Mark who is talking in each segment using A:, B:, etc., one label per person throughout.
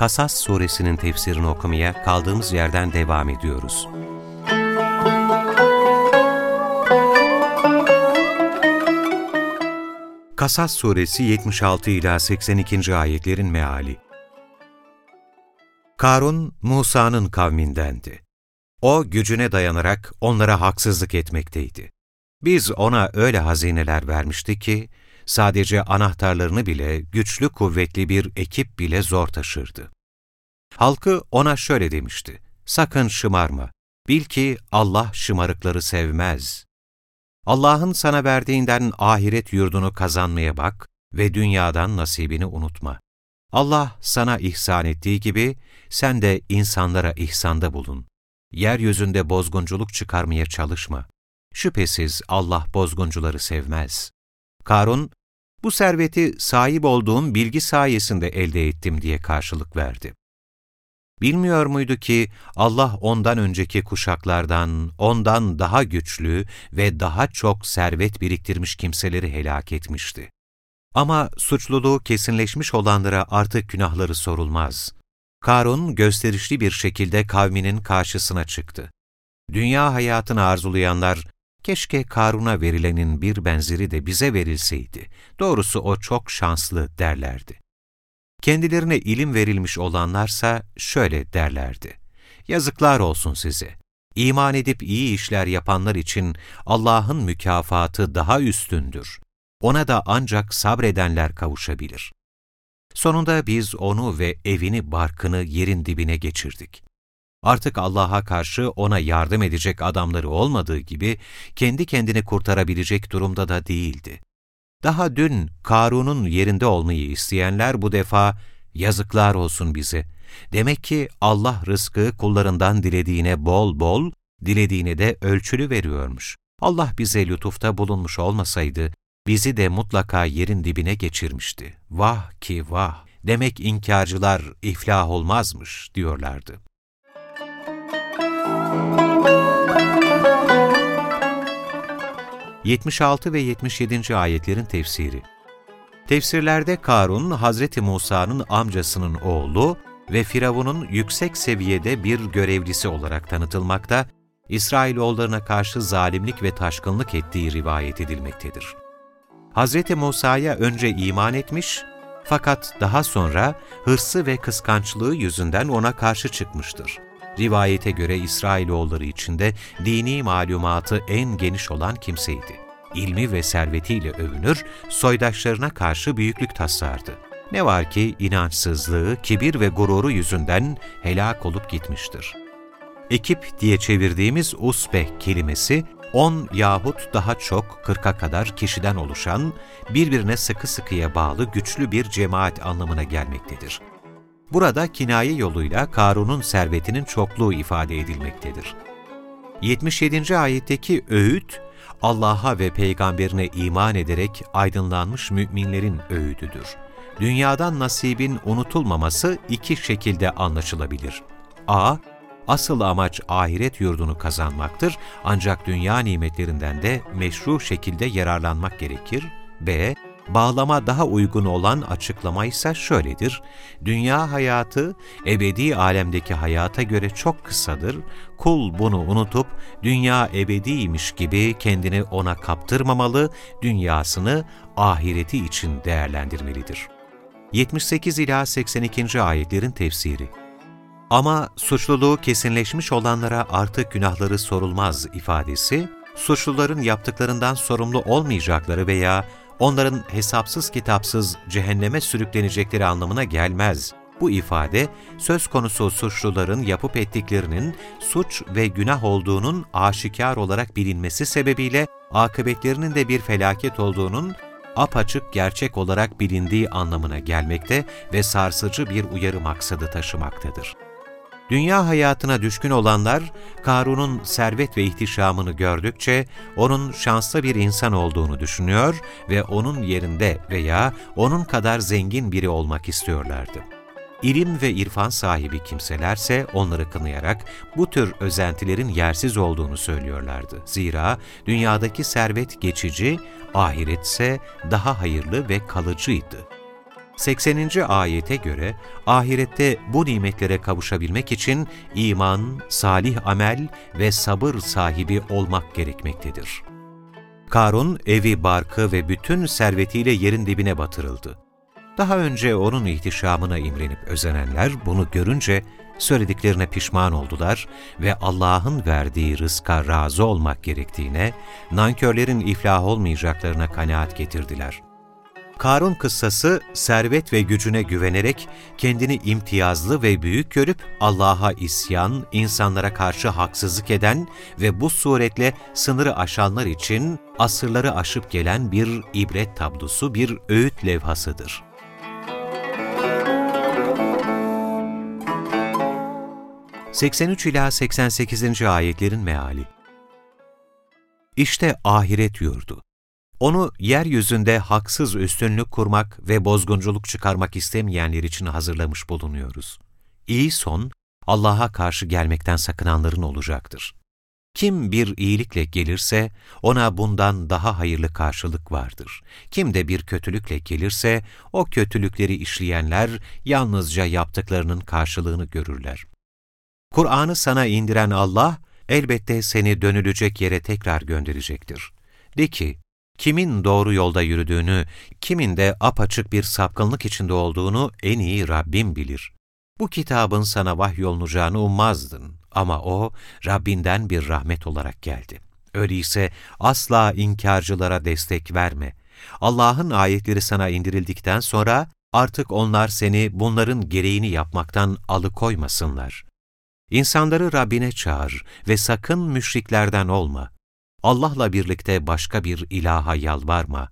A: Kasas suresinin tefsirini okumaya kaldığımız yerden devam ediyoruz. Kasas suresi 76 ila 82. ayetlerin meali. Karun Musa'nın kavmindendi. O gücüne dayanarak onlara haksızlık etmekteydi. Biz ona öyle hazineler vermiştik ki, sadece anahtarlarını bile güçlü kuvvetli bir ekip bile zor taşırdı. Halkı ona şöyle demişti, sakın şımarma, bil ki Allah şımarıkları sevmez. Allah'ın sana verdiğinden ahiret yurdunu kazanmaya bak ve dünyadan nasibini unutma. Allah sana ihsan ettiği gibi sen de insanlara ihsanda bulun. Yeryüzünde bozgunculuk çıkarmaya çalışma. Şüphesiz Allah bozguncuları sevmez. Karun, bu serveti sahip olduğum bilgi sayesinde elde ettim diye karşılık verdi. Bilmiyor muydu ki Allah ondan önceki kuşaklardan, ondan daha güçlü ve daha çok servet biriktirmiş kimseleri helak etmişti. Ama suçluluğu kesinleşmiş olanlara artık günahları sorulmaz. Karun gösterişli bir şekilde kavminin karşısına çıktı. Dünya hayatını arzulayanlar Keşke Karun'a verilenin bir benzeri de bize verilseydi. Doğrusu o çok şanslı derlerdi. Kendilerine ilim verilmiş olanlarsa şöyle derlerdi. Yazıklar olsun size. İman edip iyi işler yapanlar için Allah'ın mükafatı daha üstündür. Ona da ancak sabredenler kavuşabilir. Sonunda biz onu ve evini barkını yerin dibine geçirdik artık Allah'a karşı ona yardım edecek adamları olmadığı gibi kendi kendini kurtarabilecek durumda da değildi. Daha dün Karun'un yerinde olmayı isteyenler bu defa yazıklar olsun bize. Demek ki Allah rızkı kullarından dilediğine bol bol, dilediğine de ölçülü veriyormuş. Allah bize lütufta bulunmuş olmasaydı, bizi de mutlaka yerin dibine geçirmişti. Vah ki vah! Demek inkarcılar iflah olmazmış diyorlardı. 76 ve 77. ayetlerin tefsiri Tefsirlerde Karun, Hazreti Musa'nın amcasının oğlu ve Firavun'un yüksek seviyede bir görevlisi olarak tanıtılmakta, İsrailoğullarına karşı zalimlik ve taşkınlık ettiği rivayet edilmektedir. Hazreti Musa'ya önce iman etmiş, fakat daha sonra hırsı ve kıskançlığı yüzünden ona karşı çıkmıştır. Rivayete göre İsrailoğulları içinde dini malumatı en geniş olan kimseydi. İlmi ve servetiyle övünür, soydaşlarına karşı büyüklük tasardı. Ne var ki inançsızlığı, kibir ve gururu yüzünden helak olup gitmiştir. Ekip diye çevirdiğimiz usbe kelimesi, on yahut daha çok kırka kadar kişiden oluşan, birbirine sıkı sıkıya bağlı güçlü bir cemaat anlamına gelmektedir. Burada kinaye yoluyla Karun'un servetinin çokluğu ifade edilmektedir. 77. ayetteki öğüt, Allah'a ve peygamberine iman ederek aydınlanmış müminlerin öğüdüdür. Dünyadan nasibin unutulmaması iki şekilde anlaşılabilir. a. Asıl amaç ahiret yurdunu kazanmaktır ancak dünya nimetlerinden de meşru şekilde yararlanmak gerekir. b bağlama daha uygun olan açıklama ise şöyledir. Dünya hayatı ebedi alemdeki hayata göre çok kısadır. Kul bunu unutup dünya ebediymiş gibi kendini ona kaptırmamalı, dünyasını ahireti için değerlendirmelidir. 78 ila 82. ayetlerin tefsiri ama suçluluğu kesinleşmiş olanlara artık günahları sorulmaz ifadesi, suçluların yaptıklarından sorumlu olmayacakları veya onların hesapsız kitapsız cehenneme sürüklenecekleri anlamına gelmez. Bu ifade, söz konusu suçluların yapıp ettiklerinin suç ve günah olduğunun aşikar olarak bilinmesi sebebiyle akıbetlerinin de bir felaket olduğunun apaçık gerçek olarak bilindiği anlamına gelmekte ve sarsıcı bir uyarı maksadı taşımaktadır. Dünya hayatına düşkün olanlar, Karun'un servet ve ihtişamını gördükçe onun şanslı bir insan olduğunu düşünüyor ve onun yerinde veya onun kadar zengin biri olmak istiyorlardı. İlim ve irfan sahibi kimselerse onları kınayarak bu tür özentilerin yersiz olduğunu söylüyorlardı. Zira dünyadaki servet geçici, ahiretse daha hayırlı ve kalıcıydı. 80. ayete göre ahirette bu nimetlere kavuşabilmek için iman, salih amel ve sabır sahibi olmak gerekmektedir. Karun evi, barkı ve bütün servetiyle yerin dibine batırıldı. Daha önce onun ihtişamına imrenip özenenler bunu görünce söylediklerine pişman oldular ve Allah'ın verdiği rızka razı olmak gerektiğine, nankörlerin iflah olmayacaklarına kanaat getirdiler. Karun kıssası, servet ve gücüne güvenerek kendini imtiyazlı ve büyük görüp Allah'a isyan, insanlara karşı haksızlık eden ve bu suretle sınırı aşanlar için asırları aşıp gelen bir ibret tablosu, bir öğüt levhasıdır. 83 ila 88. ayetlerin meali. İşte ahiret yurdu. Onu yeryüzünde haksız üstünlük kurmak ve bozgunculuk çıkarmak istemeyenler için hazırlamış bulunuyoruz. İyi son, Allah'a karşı gelmekten sakınanların olacaktır. Kim bir iyilikle gelirse, ona bundan daha hayırlı karşılık vardır. Kim de bir kötülükle gelirse, o kötülükleri işleyenler yalnızca yaptıklarının karşılığını görürler. Kur'an'ı sana indiren Allah, elbette seni dönülecek yere tekrar gönderecektir. De ki, kimin doğru yolda yürüdüğünü, kimin de apaçık bir sapkınlık içinde olduğunu en iyi Rabbim bilir. Bu kitabın sana vahyolunacağını ummazdın ama o, Rabbinden bir rahmet olarak geldi. Öyleyse asla inkarcılara destek verme. Allah'ın ayetleri sana indirildikten sonra artık onlar seni bunların gereğini yapmaktan alıkoymasınlar. İnsanları Rabbine çağır ve sakın müşriklerden olma. Allah'la birlikte başka bir ilaha yalvarma.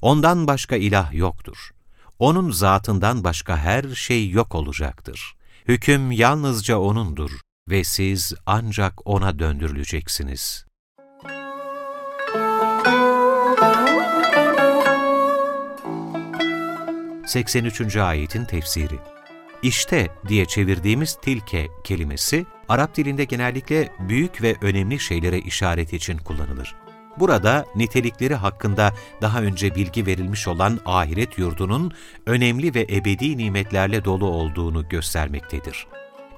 A: Ondan başka ilah yoktur. Onun zatından başka her şey yok olacaktır. Hüküm yalnızca O'nundur ve siz ancak O'na döndürüleceksiniz. Seksen üçüncü ayetin tefsiri İşte diye çevirdiğimiz tilke kelimesi, Arap dilinde genellikle büyük ve önemli şeylere işaret için kullanılır. Burada nitelikleri hakkında daha önce bilgi verilmiş olan ahiret yurdunun önemli ve ebedi nimetlerle dolu olduğunu göstermektedir.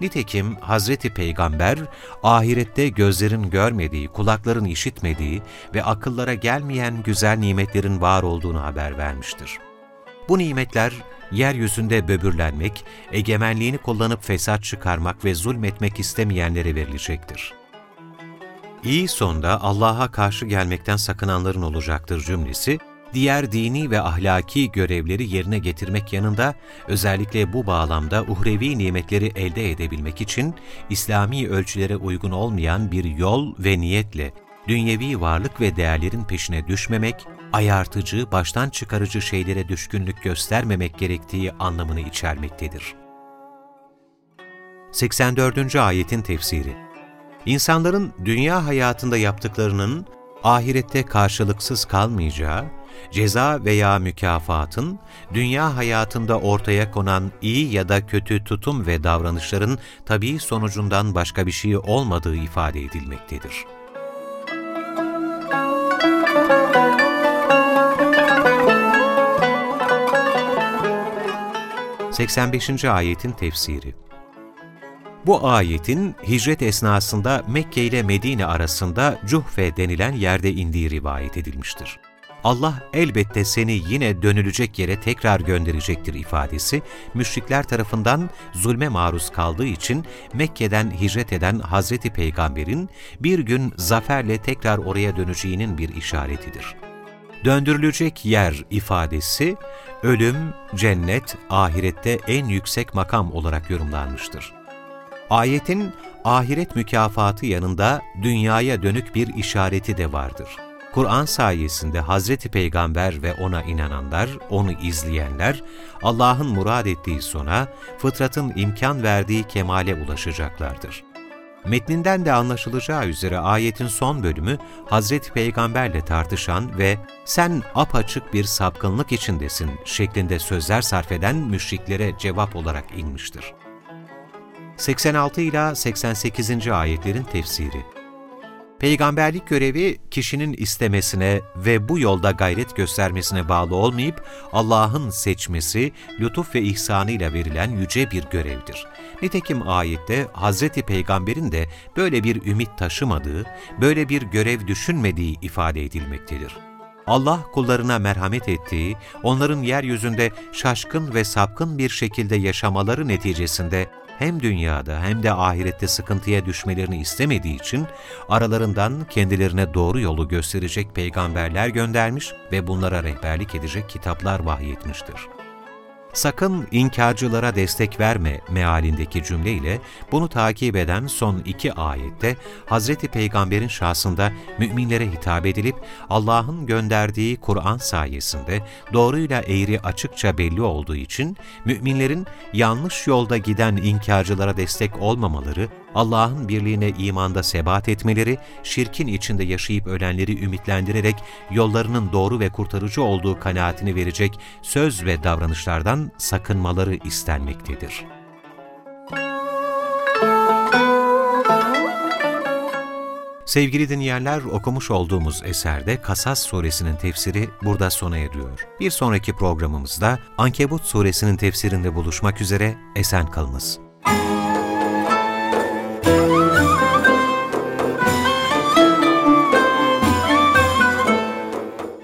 A: Nitekim Hazreti Peygamber, ahirette gözlerin görmediği, kulakların işitmediği ve akıllara gelmeyen güzel nimetlerin var olduğunu haber vermiştir. Bu nimetler, yeryüzünde böbürlenmek, egemenliğini kullanıp fesat çıkarmak ve zulmetmek istemeyenlere verilecektir. İyi sonda Allah'a karşı gelmekten sakınanların olacaktır cümlesi, diğer dini ve ahlaki görevleri yerine getirmek yanında özellikle bu bağlamda uhrevi nimetleri elde edebilmek için İslami ölçülere uygun olmayan bir yol ve niyetle dünyevi varlık ve değerlerin peşine düşmemek, ayartıcı, baştan çıkarıcı şeylere düşkünlük göstermemek gerektiği anlamını içermektedir. 84. Ayetin Tefsiri İnsanların dünya hayatında yaptıklarının ahirette karşılıksız kalmayacağı, ceza veya mükafatın, dünya hayatında ortaya konan iyi ya da kötü tutum ve davranışların tabii sonucundan başka bir şey olmadığı ifade edilmektedir. 85. ayetin tefsiri Bu ayetin hicret esnasında Mekke ile Medine arasında Cuhfe denilen yerde indiği rivayet edilmiştir. Allah elbette seni yine dönülecek yere tekrar gönderecektir ifadesi, müşrikler tarafından zulme maruz kaldığı için Mekke'den hicret eden Hazreti Peygamber'in bir gün zaferle tekrar oraya döneceğinin bir işaretidir. Döndürülecek yer ifadesi, ölüm, cennet, ahirette en yüksek makam olarak yorumlanmıştır. Ayetin ahiret mükafatı yanında dünyaya dönük bir işareti de vardır. Kur'an sayesinde Hazreti Peygamber ve ona inananlar, onu izleyenler, Allah'ın murad ettiği sona, fıtratın imkan verdiği kemale ulaşacaklardır. Metninden de anlaşılacağı üzere ayetin son bölümü Hazreti Peygamberle tartışan ve sen apaçık bir sapkınlık içindesin şeklinde sözler sarf eden müşriklere cevap olarak inmiştir. 86 ila 88. ayetlerin tefsiri Peygamberlik görevi kişinin istemesine ve bu yolda gayret göstermesine bağlı olmayıp Allah'ın seçmesi, lütuf ve ihsanıyla verilen yüce bir görevdir. Nitekim ayette Hazreti Peygamber'in de böyle bir ümit taşımadığı, böyle bir görev düşünmediği ifade edilmektedir. Allah kullarına merhamet ettiği, onların yeryüzünde şaşkın ve sapkın bir şekilde yaşamaları neticesinde hem dünyada hem de ahirette sıkıntıya düşmelerini istemediği için aralarından kendilerine doğru yolu gösterecek peygamberler göndermiş ve bunlara rehberlik edecek kitaplar vahyetmiştir sakın inkarcılara destek verme mealindeki cümleyle bunu takip eden son iki ayette Hazreti Peygamber'in şahsında müminlere hitap edilip Allah'ın gönderdiği Kur'an sayesinde doğruyla eğri açıkça belli olduğu için müminlerin yanlış yolda giden inkarcılara destek olmamaları Allah'ın birliğine imanda sebat etmeleri, şirkin içinde yaşayıp ölenleri ümitlendirerek yollarının doğru ve kurtarıcı olduğu kanaatini verecek söz ve davranışlardan sakınmaları istenmektedir. Sevgili dinleyenler, okumuş olduğumuz eserde Kasas suresinin tefsiri burada sona eriyor. Bir sonraki programımızda Ankebut suresinin tefsirinde buluşmak üzere esen kalınız.